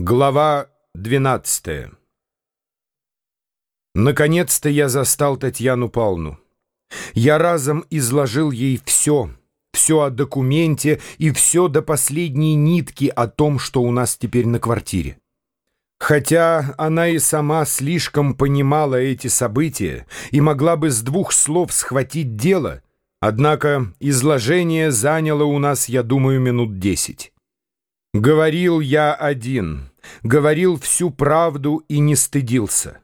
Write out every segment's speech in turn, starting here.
Глава 12 Наконец-то я застал Татьяну Павловну. Я разом изложил ей все, все о документе и все до последней нитки о том, что у нас теперь на квартире. Хотя она и сама слишком понимала эти события и могла бы с двух слов схватить дело, однако изложение заняло у нас, я думаю, минут десять. Говорил я один, говорил всю правду и не стыдился.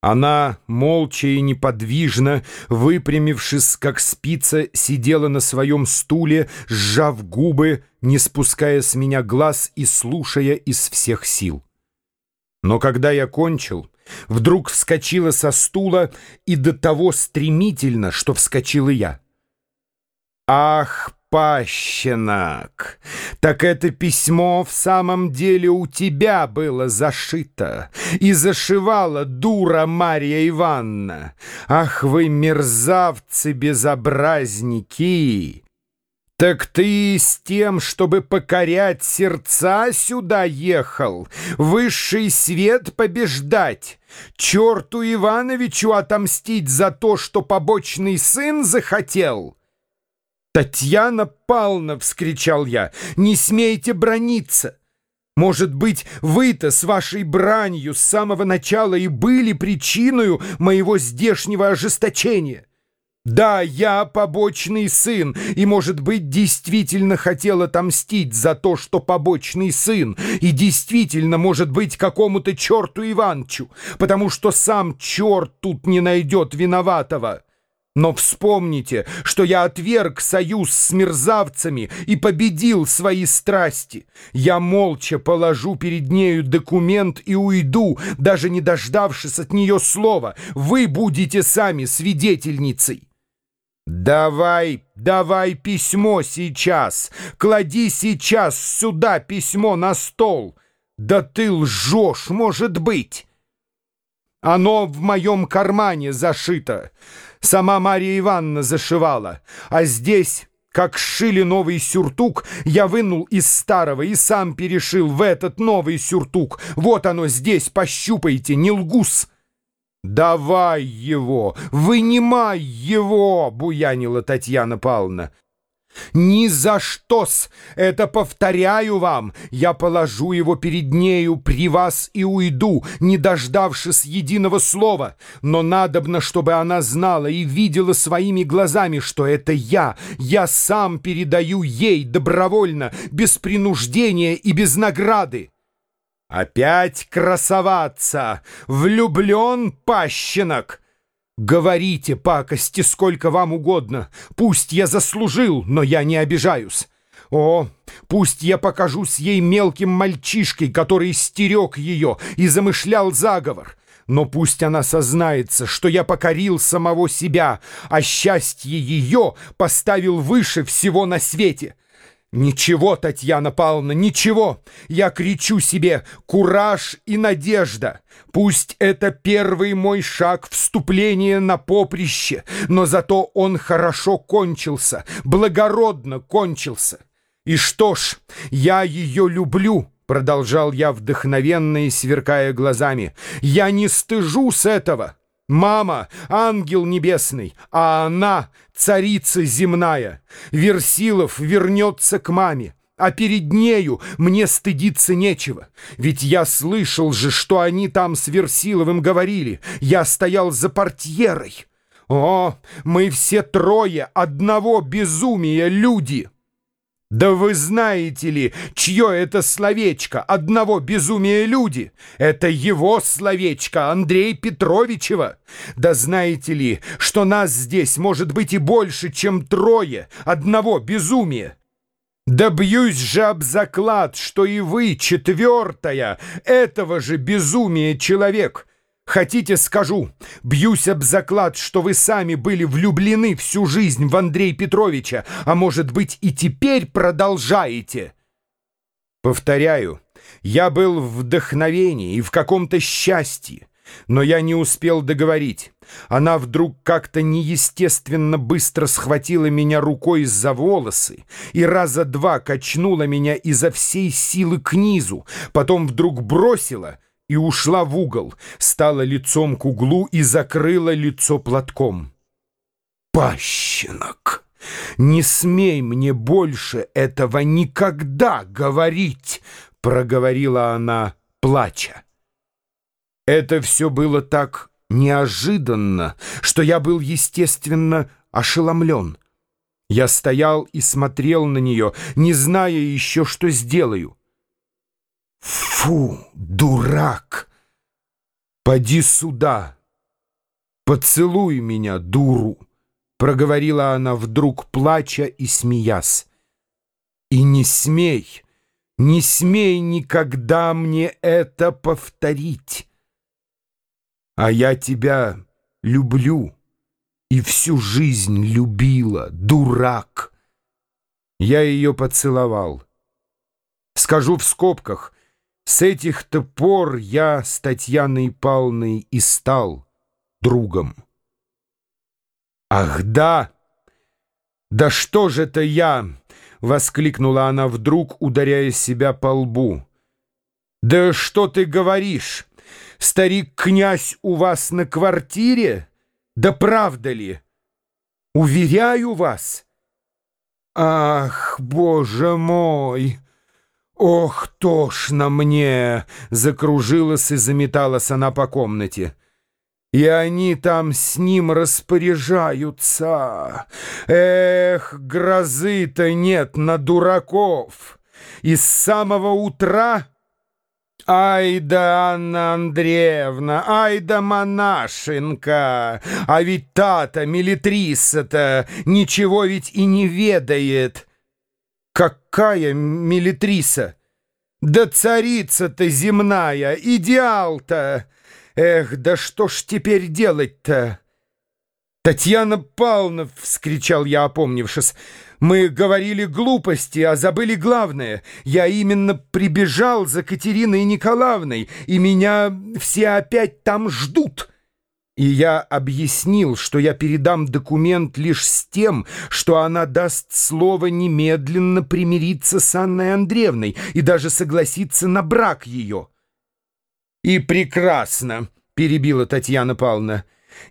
Она, молча и неподвижно, выпрямившись, как спица, сидела на своем стуле, сжав губы, не спуская с меня глаз и слушая из всех сил. Но когда я кончил, вдруг вскочила со стула и до того стремительно, что вскочил и я. «Ах, Пащенок, так это письмо в самом деле у тебя было зашито и зашивала дура Марья Ивановна. Ах вы мерзавцы-безобразники! Так ты с тем, чтобы покорять сердца, сюда ехал, высший свет побеждать, черту Ивановичу отомстить за то, что побочный сын захотел?» «Татьяна Павловна!» — вскричал я. «Не смейте брониться! Может быть, вы-то с вашей бранью с самого начала и были причиной моего здешнего ожесточения!» Да, я побочный сын, и, может быть, действительно хотел отомстить за то, что побочный сын, и действительно, может быть, какому-то черту Иванчу, потому что сам черт тут не найдет виноватого. Но вспомните, что я отверг союз с мерзавцами и победил свои страсти. Я молча положу перед нею документ и уйду, даже не дождавшись от нее слова. Вы будете сами свидетельницей. «Давай, давай письмо сейчас! Клади сейчас сюда письмо на стол! Да ты лжешь, может быть!» Оно в моем кармане зашито. Сама Мария Ивановна зашивала. А здесь, как сшили новый сюртук, я вынул из старого и сам перешил в этот новый сюртук. Вот оно здесь, пощупайте, не лгус. «Давай его! Вынимай его!» — буянила Татьяна Павловна. «Ни за что-с! Это повторяю вам! Я положу его перед нею при вас и уйду, не дождавшись единого слова. Но надобно, чтобы она знала и видела своими глазами, что это я. Я сам передаю ей добровольно, без принуждения и без награды». «Опять красоваться! Влюблен пащенок!» Говорите пакости сколько вам угодно. Пусть я заслужил, но я не обижаюсь. О, пусть я покажусь ей мелким мальчишкой, который стерег ее и замышлял заговор. Но пусть она сознается, что я покорил самого себя, а счастье ее поставил выше всего на свете. Ничего, Татьяна Павловна, ничего. Я кричу себе «Кураж и надежда». Пусть это первый мой шаг вступления на поприще, но зато он хорошо кончился, благородно кончился. И что ж, я ее люблю, продолжал я вдохновенно и сверкая глазами. Я не стыжусь этого. Мама — ангел небесный, а она — царица земная. Версилов вернется к маме, а перед нею мне стыдиться нечего. Ведь я слышал же, что они там с Версиловым говорили. Я стоял за портьерой. О, мы все трое одного безумия люди!» Да вы знаете ли, чье это словечко одного безумия люди? Это его словечко, Андрей Петровичева. Да знаете ли, что нас здесь может быть и больше, чем трое одного безумия? Да бьюсь же об заклад, что и вы, четвертая, этого же безумия человек. Хотите, скажу, бьюсь об заклад, что вы сами были влюблены всю жизнь в Андрея Петровича, а может быть и теперь продолжаете. Повторяю, я был в вдохновении и в каком-то счастье. Но я не успел договорить. Она вдруг как-то неестественно быстро схватила меня рукой за волосы и раза два качнула меня изо всей силы к низу, потом вдруг бросила и ушла в угол, стала лицом к углу и закрыла лицо платком. «Пащенок, не смей мне больше этого никогда говорить!» — проговорила она, плача. Это все было так неожиданно, что я был, естественно, ошеломлен. Я стоял и смотрел на нее, не зная еще, что сделаю. «Фу, дурак! Поди сюда! Поцелуй меня, дуру!» Проговорила она вдруг, плача и смеясь. «И не смей, не смей никогда мне это повторить!» А я тебя люблю и всю жизнь любила, дурак. Я ее поцеловал. Скажу в скобках, с этих-то пор я с Татьяной Павловной и стал другом. «Ах, да! Да что же это я!» — воскликнула она вдруг, ударяя себя по лбу. «Да что ты говоришь? Старик-князь у вас на квартире? Да правда ли? Уверяю вас. Ах, боже мой! Ох, тошно мне! Закружилась и заметалась она по комнате. И они там с ним распоряжаются. Эх, грозы-то нет на дураков. И с самого утра... Ай да, Анна Андреевна, ай да монашенка, а ведь та-то, милитриса-то, ничего ведь и не ведает. Какая милитриса? Да царица-то земная, идеал-то! Эх, да что ж теперь делать-то? «Татьяна Павловна!» — вскричал я, опомнившись. «Мы говорили глупости, а забыли главное. Я именно прибежал за Катериной Николаевной, и меня все опять там ждут». И я объяснил, что я передам документ лишь с тем, что она даст слово немедленно примириться с Анной Андреевной и даже согласиться на брак ее. «И прекрасно!» — перебила Татьяна Павловна.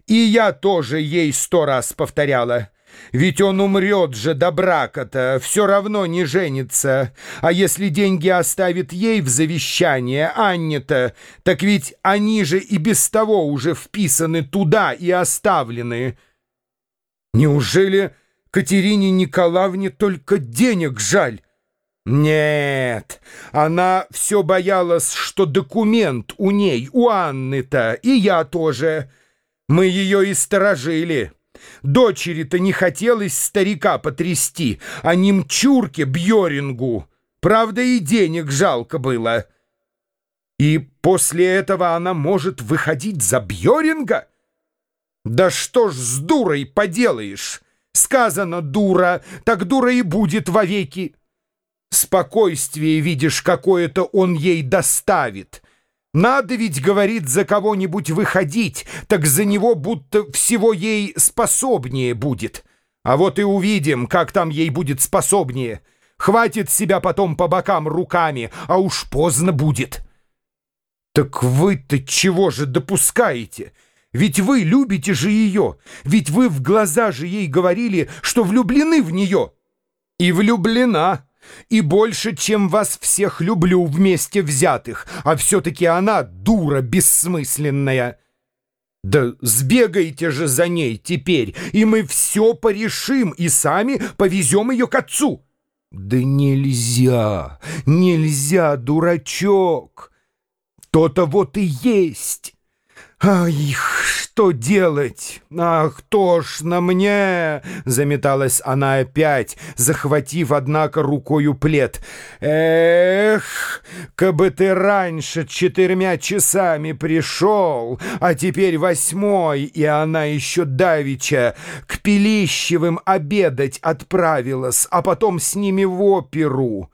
И я тоже ей сто раз повторяла. Ведь он умрет же до брака-то, все равно не женится. А если деньги оставит ей в завещание, Анне-то, так ведь они же и без того уже вписаны туда и оставлены. Неужели Катерине Николаевне только денег жаль? Нет, она все боялась, что документ у ней, у Анны-то, и я тоже... Мы ее и сторожили. Дочери-то не хотелось старика потрясти, а немчурке Бьорингу. Правда, и денег жалко было. И после этого она может выходить за Бьоринга? Да что ж с дурой поделаешь? Сказано дура, так дура и будет вовеки. Спокойствие, видишь, какое-то он ей доставит. Надо ведь, говорит, за кого-нибудь выходить, так за него будто всего ей способнее будет. А вот и увидим, как там ей будет способнее. Хватит себя потом по бокам руками, а уж поздно будет. Так вы-то чего же допускаете? Ведь вы любите же ее, ведь вы в глаза же ей говорили, что влюблены в нее. И влюблена и больше, чем вас всех люблю вместе взятых, а все-таки она дура бессмысленная. Да сбегайте же за ней теперь, и мы все порешим, и сами повезем ее к отцу. Да нельзя, нельзя, дурачок. То-то вот и есть. Ай, что делать? Ах, тошно мне!» Заметалась она опять, захватив, однако, рукою плед. «Эх, кабы ты раньше четырьмя часами пришел, а теперь восьмой, и она еще давеча к Пилищевым обедать отправилась, а потом с ними в оперу».